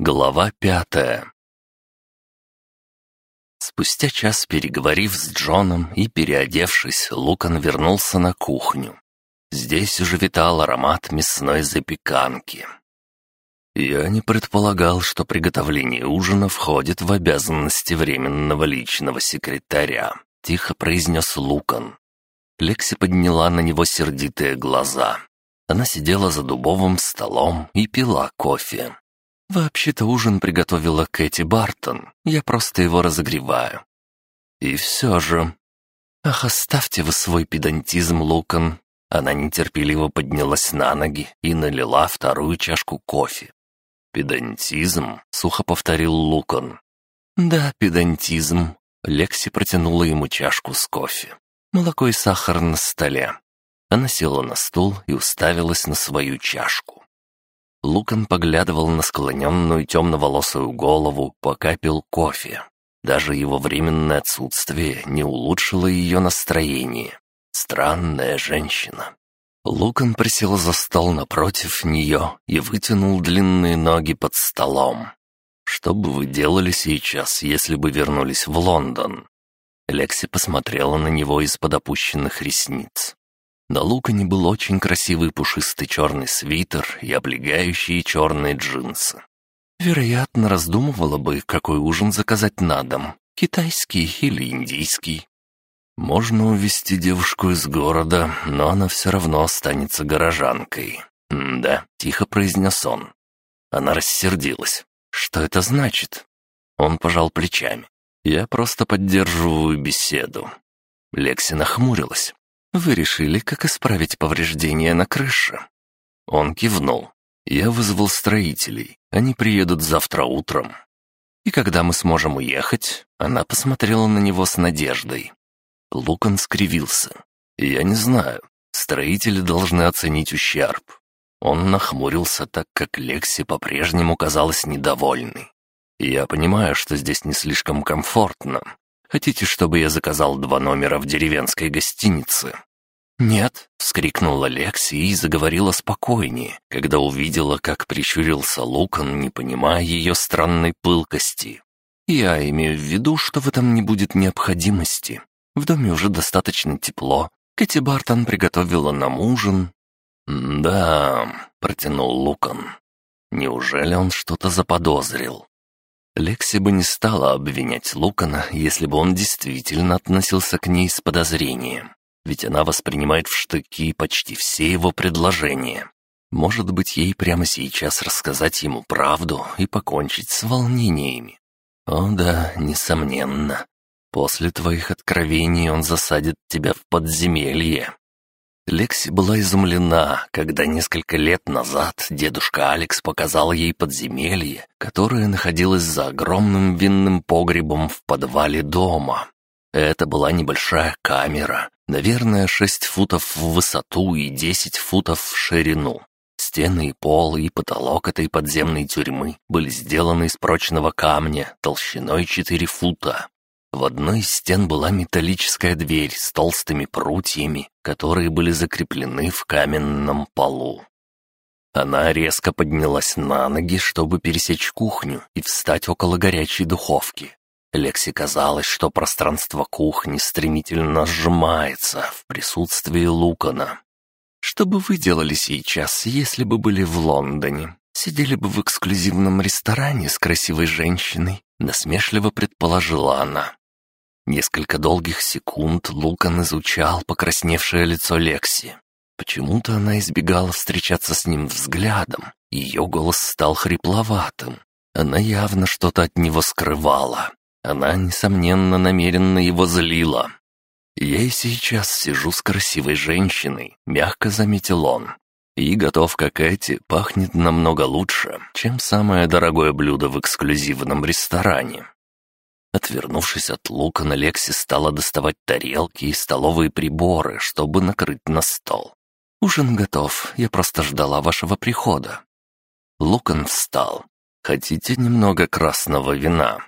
Глава пятая Спустя час, переговорив с Джоном и переодевшись, Лукан вернулся на кухню. Здесь уже витал аромат мясной запеканки. Я не предполагал, что приготовление ужина входит в обязанности временного личного секретаря, тихо произнес Лукан. Лекси подняла на него сердитые глаза. Она сидела за дубовым столом и пила кофе. «Вообще-то ужин приготовила Кэти Бартон. Я просто его разогреваю». «И все же...» «Ах, оставьте вы свой педантизм, Лукан!» Она нетерпеливо поднялась на ноги и налила вторую чашку кофе. «Педантизм?» — сухо повторил Лукан. «Да, педантизм». Лекси протянула ему чашку с кофе. Молоко и сахар на столе. Она села на стул и уставилась на свою чашку. Лукан поглядывал на склоненную темноволосую голову, пока пил кофе. Даже его временное отсутствие не улучшило ее настроение. Странная женщина. Лукан присел за стол напротив нее и вытянул длинные ноги под столом. «Что бы вы делали сейчас, если бы вернулись в Лондон?» Лекси посмотрела на него из-под опущенных ресниц. На Лукане был очень красивый пушистый черный свитер и облегающие черные джинсы. Вероятно, раздумывала бы, какой ужин заказать на дом, китайский или индийский. Можно увезти девушку из города, но она все равно останется горожанкой. «Да», — тихо произнес он. Она рассердилась. «Что это значит?» Он пожал плечами. «Я просто поддерживаю беседу». Лекси нахмурилась. Вы решили, как исправить повреждения на крыше?» Он кивнул. «Я вызвал строителей. Они приедут завтра утром». «И когда мы сможем уехать?» Она посмотрела на него с надеждой. Лукан скривился. «Я не знаю. Строители должны оценить ущерб». Он нахмурился так, как Лекси по-прежнему казалась недовольной. «Я понимаю, что здесь не слишком комфортно, Хотите, чтобы я заказал два номера в деревенской гостинице?» «Нет», — вскрикнула Лекси и заговорила спокойнее, когда увидела, как прищурился Лукан, не понимая ее странной пылкости. «Я имею в виду, что в этом не будет необходимости. В доме уже достаточно тепло. Кэти Бартон приготовила нам ужин». «Да», — протянул Лукан. «Неужели он что-то заподозрил?» Лекси бы не стала обвинять Лукана, если бы он действительно относился к ней с подозрением, ведь она воспринимает в штыки почти все его предложения. Может быть, ей прямо сейчас рассказать ему правду и покончить с волнениями. О да, несомненно. После твоих откровений он засадит тебя в подземелье. Лекси была изумлена, когда несколько лет назад дедушка Алекс показал ей подземелье, которое находилось за огромным винным погребом в подвале дома. Это была небольшая камера, наверное, 6 футов в высоту и 10 футов в ширину. Стены и пол и потолок этой подземной тюрьмы были сделаны из прочного камня толщиной 4 фута. В одной из стен была металлическая дверь с толстыми прутьями, которые были закреплены в каменном полу. Она резко поднялась на ноги, чтобы пересечь кухню и встать около горячей духовки. Лекси казалось, что пространство кухни стремительно сжимается в присутствии Лукана. «Что бы вы делали сейчас, если бы были в Лондоне? Сидели бы в эксклюзивном ресторане с красивой женщиной?» Насмешливо предположила она. Несколько долгих секунд Лукан изучал покрасневшее лицо Лекси. Почему-то она избегала встречаться с ним взглядом. Ее голос стал хрипловатым. Она явно что-то от него скрывала. Она, несомненно, намеренно его злила. «Я и сейчас сижу с красивой женщиной», — мягко заметил он. «И готовка Кэти пахнет намного лучше, чем самое дорогое блюдо в эксклюзивном ресторане. Отвернувшись от лука, на Лекси стала доставать тарелки и столовые приборы, чтобы накрыть на стол. «Ужин готов, я просто ждала вашего прихода». Лукан встал. «Хотите немного красного вина?»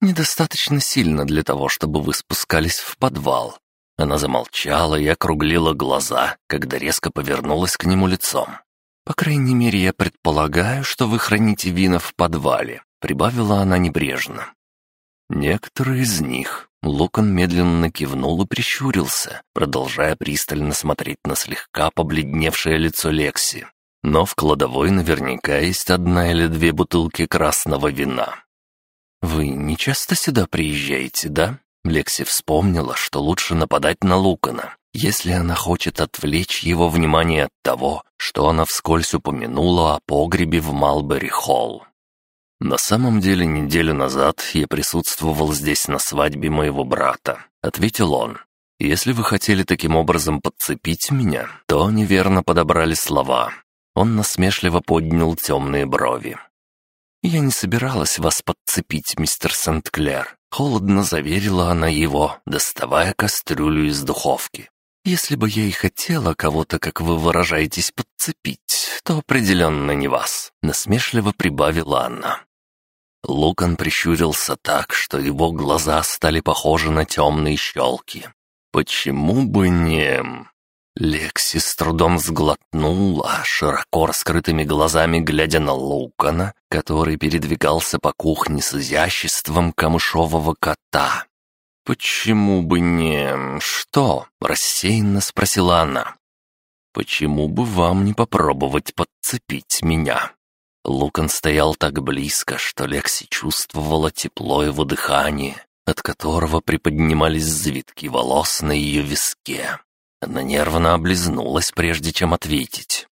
«Недостаточно сильно для того, чтобы вы спускались в подвал». Она замолчала и округлила глаза, когда резко повернулась к нему лицом. По крайней мере, я предполагаю, что вы храните вина в подвале», — прибавила она небрежно. Некоторые из них. Лукан медленно кивнул и прищурился, продолжая пристально смотреть на слегка побледневшее лицо Лекси. Но в кладовой наверняка есть одна или две бутылки красного вина. «Вы не часто сюда приезжаете, да?» Лекси вспомнила, что лучше нападать на Лукана, если она хочет отвлечь его внимание от того, что она вскользь упомянула о погребе в Малбери-Холл. «На самом деле, неделю назад я присутствовал здесь на свадьбе моего брата», — ответил он. «Если вы хотели таким образом подцепить меня, то неверно подобрали слова». Он насмешливо поднял темные брови. «Я не собиралась вас подцепить, мистер Сент-Клер», — холодно заверила она его, доставая кастрюлю из духовки. «Если бы я и хотела кого-то, как вы выражаетесь, подцепить, то определенно не вас», — насмешливо прибавила она. Лукан прищурился так, что его глаза стали похожи на темные щелки. «Почему бы не...» Лекси с трудом сглотнула, широко раскрытыми глазами глядя на Лукана, который передвигался по кухне с изяществом камышового кота. «Почему бы не... что?» — рассеянно спросила она. «Почему бы вам не попробовать подцепить меня?» Лукан стоял так близко, что Лекси чувствовала тепло его дыхания, от которого приподнимались завитки волос на ее виске. Она нервно облизнулась, прежде чем ответить.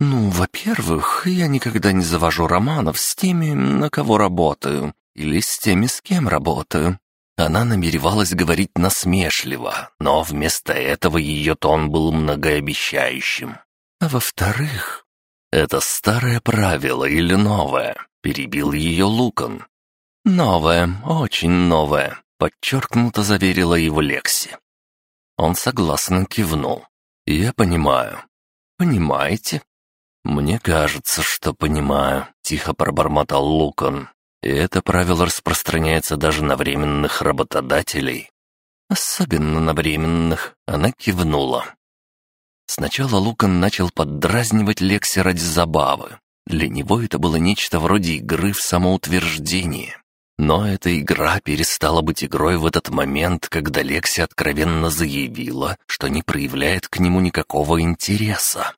«Ну, во-первых, я никогда не завожу романов с теми, на кого работаю, или с теми, с кем работаю». Она намеревалась говорить насмешливо, но вместо этого ее тон был многообещающим. «А во-вторых, это старое правило или новое?» — перебил ее Лукан. «Новое, очень новое», — подчеркнуто заверила его Лекси. Он согласно кивнул. «Я понимаю». «Понимаете?» «Мне кажется, что понимаю», — тихо пробормотал Лукан. «И это правило распространяется даже на временных работодателей». «Особенно на временных», — она кивнула. Сначала Лукан начал поддразнивать Лекси ради забавы. Для него это было нечто вроде игры в самоутверждение. Но эта игра перестала быть игрой в этот момент, когда Лекси откровенно заявила, что не проявляет к нему никакого интереса.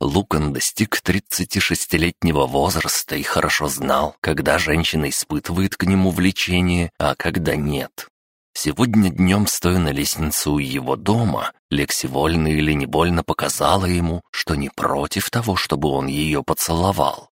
Лукан достиг 36-летнего возраста и хорошо знал, когда женщина испытывает к нему влечение, а когда нет. Сегодня днем, стоя на лестнице у его дома, Лекси вольно или невольно показала ему, что не против того, чтобы он ее поцеловал.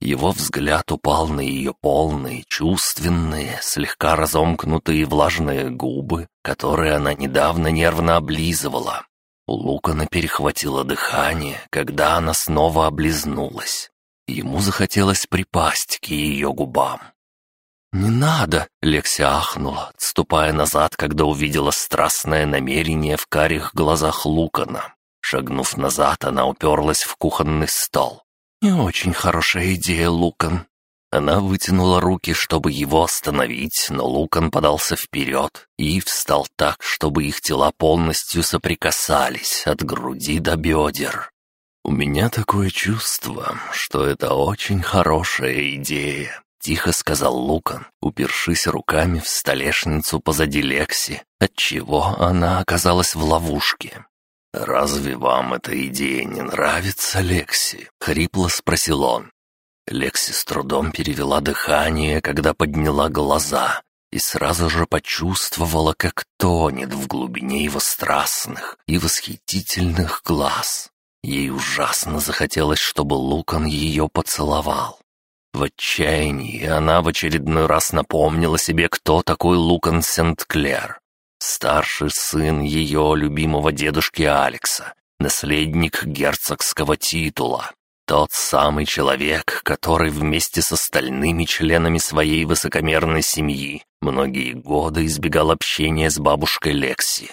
Его взгляд упал на ее полные, чувственные, слегка разомкнутые влажные губы, которые она недавно нервно облизывала. У Лукана перехватило дыхание, когда она снова облизнулась. Ему захотелось припасть к ее губам. «Не надо!» — Лекси ахнула, отступая назад, когда увидела страстное намерение в карих глазах Лукана. Шагнув назад, она уперлась в кухонный стол. «Не очень хорошая идея, Лукан». Она вытянула руки, чтобы его остановить, но Лукан подался вперед и встал так, чтобы их тела полностью соприкасались от груди до бедер. «У меня такое чувство, что это очень хорошая идея», — тихо сказал Лукан, упершись руками в столешницу позади Лекси, отчего она оказалась в ловушке. «Разве вам эта идея не нравится, Лекси?» — хрипло спросил он. Лекси с трудом перевела дыхание, когда подняла глаза, и сразу же почувствовала, как тонет в глубине его страстных и восхитительных глаз. Ей ужасно захотелось, чтобы Лукан ее поцеловал. В отчаянии она в очередной раз напомнила себе, кто такой Лукан Сент-Клер. Старший сын ее любимого дедушки Алекса, наследник герцогского титула. Тот самый человек, который вместе с остальными членами своей высокомерной семьи многие годы избегал общения с бабушкой Лекси.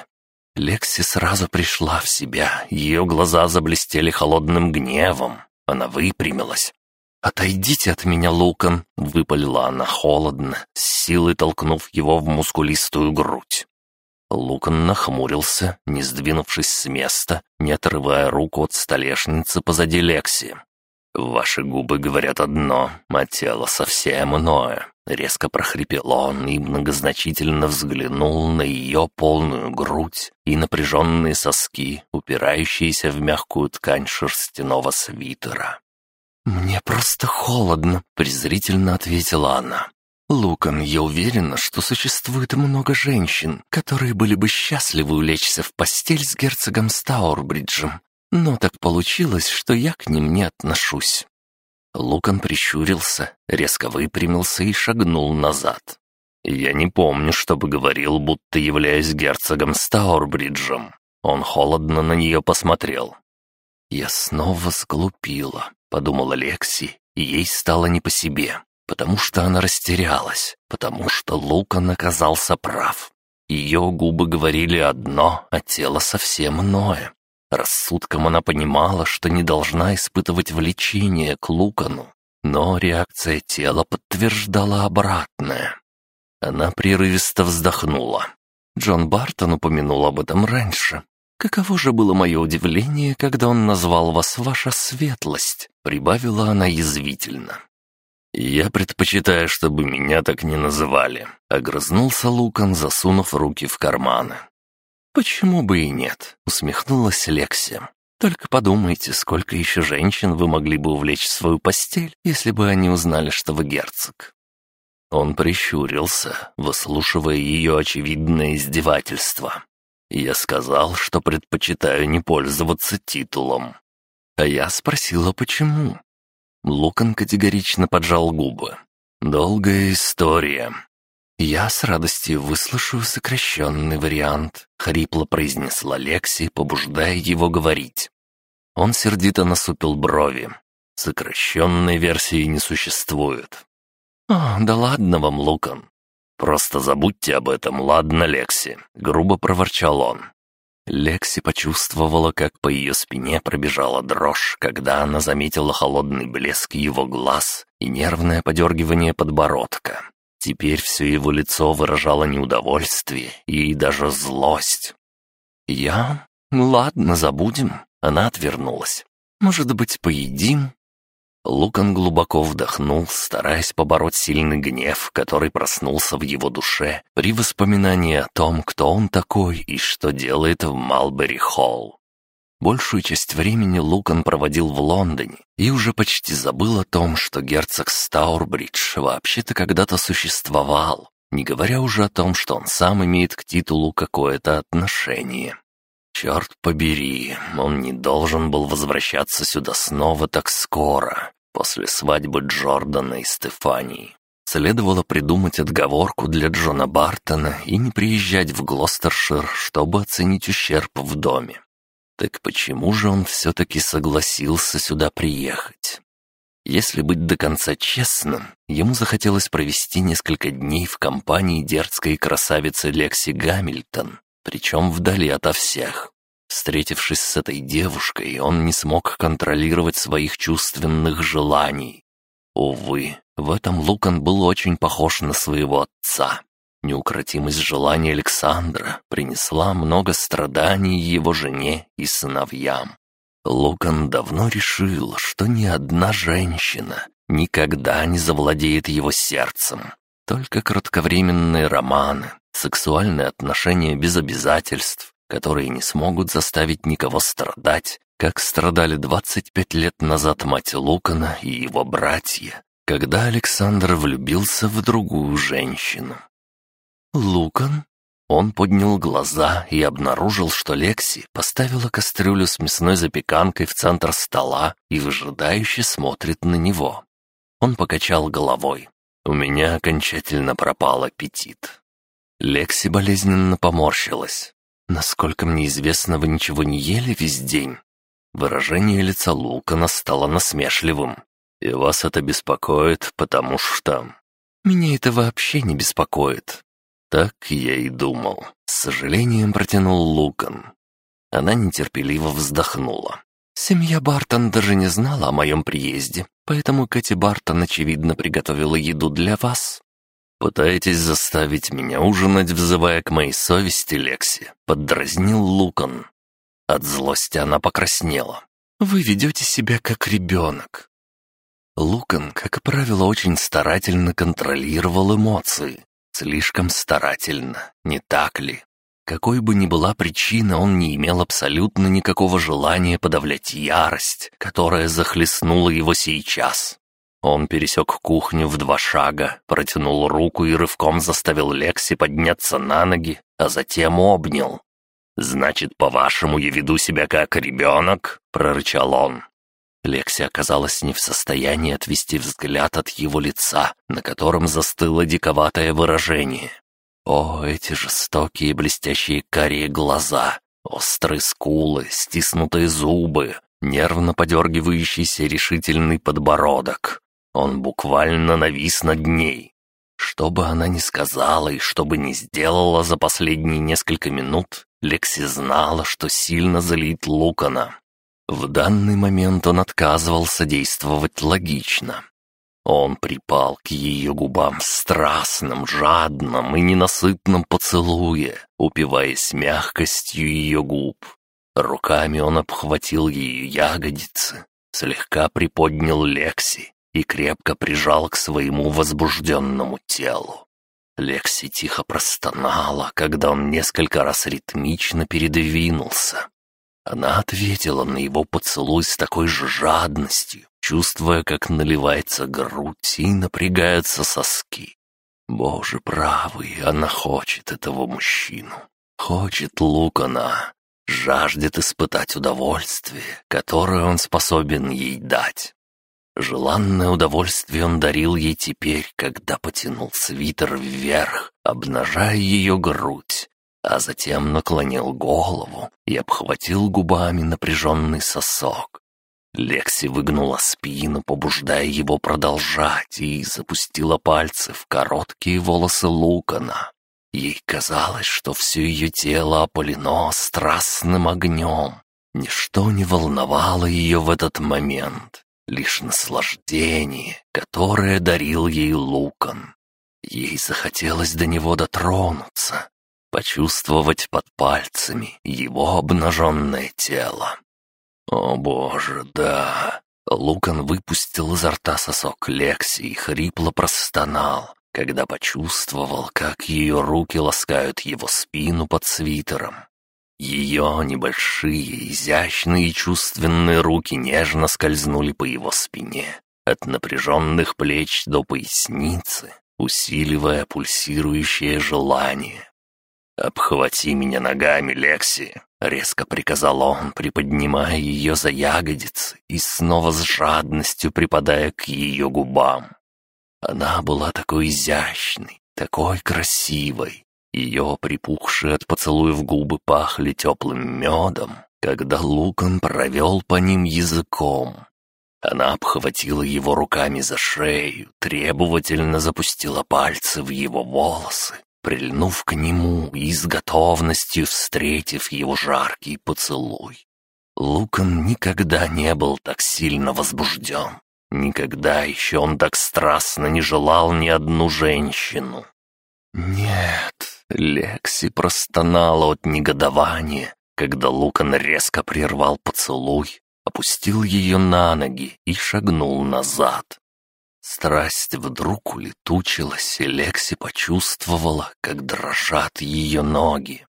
Лекси сразу пришла в себя, ее глаза заблестели холодным гневом. Она выпрямилась. «Отойдите от меня, Лукан!» — выпалила она холодно, с силой толкнув его в мускулистую грудь. Лукан нахмурился, не сдвинувшись с места, не отрывая руку от столешницы позади Лекси. «Ваши губы говорят одно, а тело совсем иное», — резко прохрипел он и многозначительно взглянул на ее полную грудь и напряженные соски, упирающиеся в мягкую ткань шерстяного свитера. «Мне просто холодно», — презрительно ответила она. «Лукан, я уверена, что существует много женщин, которые были бы счастливы улечься в постель с герцогом Стаурбриджем, но так получилось, что я к ним не отношусь». Лукан прищурился, резко выпрямился и шагнул назад. «Я не помню, чтобы говорил, будто являюсь герцогом Стаурбриджем». Он холодно на нее посмотрел. «Я снова сглупила», — подумала Лекси, и ей стало не по себе, потому что она растерялась, потому что Лукан оказался прав. Ее губы говорили одно, а тело совсем иное. Рассудком она понимала, что не должна испытывать влечение к Лукану, но реакция тела подтверждала обратное. Она прерывисто вздохнула. Джон Бартон упомянул об этом раньше. «Каково же было мое удивление, когда он назвал вас ваша светлость?» — прибавила она язвительно. «Я предпочитаю, чтобы меня так не называли», — огрызнулся Лукан, засунув руки в карманы. «Почему бы и нет?» — усмехнулась Лексия. «Только подумайте, сколько еще женщин вы могли бы увлечь в свою постель, если бы они узнали, что вы герцог». Он прищурился, выслушивая ее очевидное издевательство. Я сказал, что предпочитаю не пользоваться титулом. А я спросила, почему. Лукан категорично поджал губы. «Долгая история. «Я с радостью выслушаю сокращенный вариант», — хрипло произнесла Лекси, побуждая его говорить. Он сердито насупил брови. Сокращенной версии не существует. «О, да ладно вам, Лукан. Просто забудьте об этом, ладно, Лекси?» — грубо проворчал он. Лекси почувствовала, как по ее спине пробежала дрожь, когда она заметила холодный блеск его глаз и нервное подергивание подбородка. Теперь все его лицо выражало неудовольствие и даже злость. «Я? Ладно, забудем». Она отвернулась. «Может быть, поедим?» Лукан глубоко вдохнул, стараясь побороть сильный гнев, который проснулся в его душе при воспоминании о том, кто он такой и что делает в Малбери-Холл. Большую часть времени Лукан проводил в Лондоне и уже почти забыл о том, что герцог Стаурбридж вообще-то когда-то существовал, не говоря уже о том, что он сам имеет к титулу какое-то отношение. Черт побери, он не должен был возвращаться сюда снова так скоро, после свадьбы Джордана и Стефании. Следовало придумать отговорку для Джона Бартона и не приезжать в Глостершир, чтобы оценить ущерб в доме. Так почему же он все-таки согласился сюда приехать? Если быть до конца честным, ему захотелось провести несколько дней в компании дерзкой красавицы Лекси Гамильтон, причем вдали ото всех. Встретившись с этой девушкой, он не смог контролировать своих чувственных желаний. Увы, в этом Лукан был очень похож на своего отца. Неукротимость желания Александра принесла много страданий его жене и сыновьям. Лукан давно решил, что ни одна женщина никогда не завладеет его сердцем. Только кратковременные романы, сексуальные отношения без обязательств, которые не смогут заставить никого страдать, как страдали 25 лет назад мать Лукана и его братья, когда Александр влюбился в другую женщину. «Лукан?» Он поднял глаза и обнаружил, что Лекси поставила кастрюлю с мясной запеканкой в центр стола и выжидающе смотрит на него. Он покачал головой. «У меня окончательно пропал аппетит». Лекси болезненно поморщилась. «Насколько мне известно, вы ничего не ели весь день?» Выражение лица Лукана стало насмешливым. «И вас это беспокоит, потому что...» «Меня это вообще не беспокоит. «Так я и думал», — с сожалением протянул Лукан. Она нетерпеливо вздохнула. «Семья Бартон даже не знала о моем приезде, поэтому Кэти Бартон, очевидно, приготовила еду для вас». «Пытаетесь заставить меня ужинать, взывая к моей совести, Лекси», — поддразнил Лукан. От злости она покраснела. «Вы ведете себя как ребенок. Лукан, как правило, очень старательно контролировал эмоции. Слишком старательно, не так ли? Какой бы ни была причина, он не имел абсолютно никакого желания подавлять ярость, которая захлестнула его сейчас. Он пересек кухню в два шага, протянул руку и рывком заставил Лекси подняться на ноги, а затем обнял. «Значит, по-вашему, я веду себя как ребенок?» — прорычал он. Лекси оказалась не в состоянии отвести взгляд от его лица, на котором застыло диковатое выражение. О, эти жестокие блестящие карие глаза, острые скулы, стиснутые зубы, нервно подергивающийся решительный подбородок. Он буквально навис над ней. Что бы она ни сказала и что бы ни сделала за последние несколько минут, Лекси знала, что сильно залит Лукана. В данный момент он отказывался действовать логично. Он припал к ее губам в страстном, жадном и ненасытном поцелуе, упиваясь мягкостью ее губ. Руками он обхватил ее ягодицы, слегка приподнял Лекси и крепко прижал к своему возбужденному телу. Лекси тихо простонала, когда он несколько раз ритмично передвинулся. Она ответила на его поцелуй с такой же жадностью, чувствуя, как наливается грудь и напрягаются соски. Боже правый, она хочет этого мужчину. Хочет Лукана. Жаждет испытать удовольствие, которое он способен ей дать. Желанное удовольствие он дарил ей теперь, когда потянул свитер вверх, обнажая ее грудь, а затем наклонил голову и обхватил губами напряженный сосок. Лекси выгнула спину, побуждая его продолжать, и запустила пальцы в короткие волосы Лукана. Ей казалось, что все ее тело опалено страстным огнем. Ничто не волновало ее в этот момент, лишь наслаждение, которое дарил ей Лукан. Ей захотелось до него дотронуться, почувствовать под пальцами его обнаженное тело. О боже, да. Лукан выпустил изо рта сосок Лекси и хрипло простонал, когда почувствовал, как ее руки ласкают его спину под свитером. Ее небольшие, изящные и чувственные руки нежно скользнули по его спине, от напряженных плеч до поясницы, усиливая пульсирующее желание. «Обхвати меня ногами, Лекси!» — резко приказал он, приподнимая ее за ягодицы и снова с жадностью припадая к ее губам. Она была такой изящной, такой красивой. Ее припухшие от поцелуев губы пахли теплым медом, когда Лукан провел по ним языком. Она обхватила его руками за шею, требовательно запустила пальцы в его волосы, прильнув к нему и с готовностью встретив его жаркий поцелуй. Лукан никогда не был так сильно возбужден. Никогда еще он так страстно не желал ни одну женщину. «Нет», — Лекси простонала от негодования, когда Лукан резко прервал поцелуй, опустил ее на ноги и шагнул назад. Страсть вдруг улетучилась, и Лекси почувствовала, как дрожат ее ноги.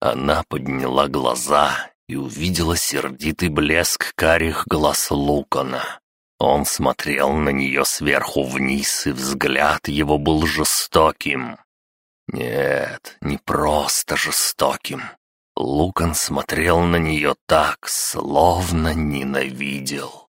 Она подняла глаза и увидела сердитый блеск карих глаз Лукана. Он смотрел на нее сверху вниз, и взгляд его был жестоким. Нет, не просто жестоким. Лукан смотрел на нее так, словно ненавидел.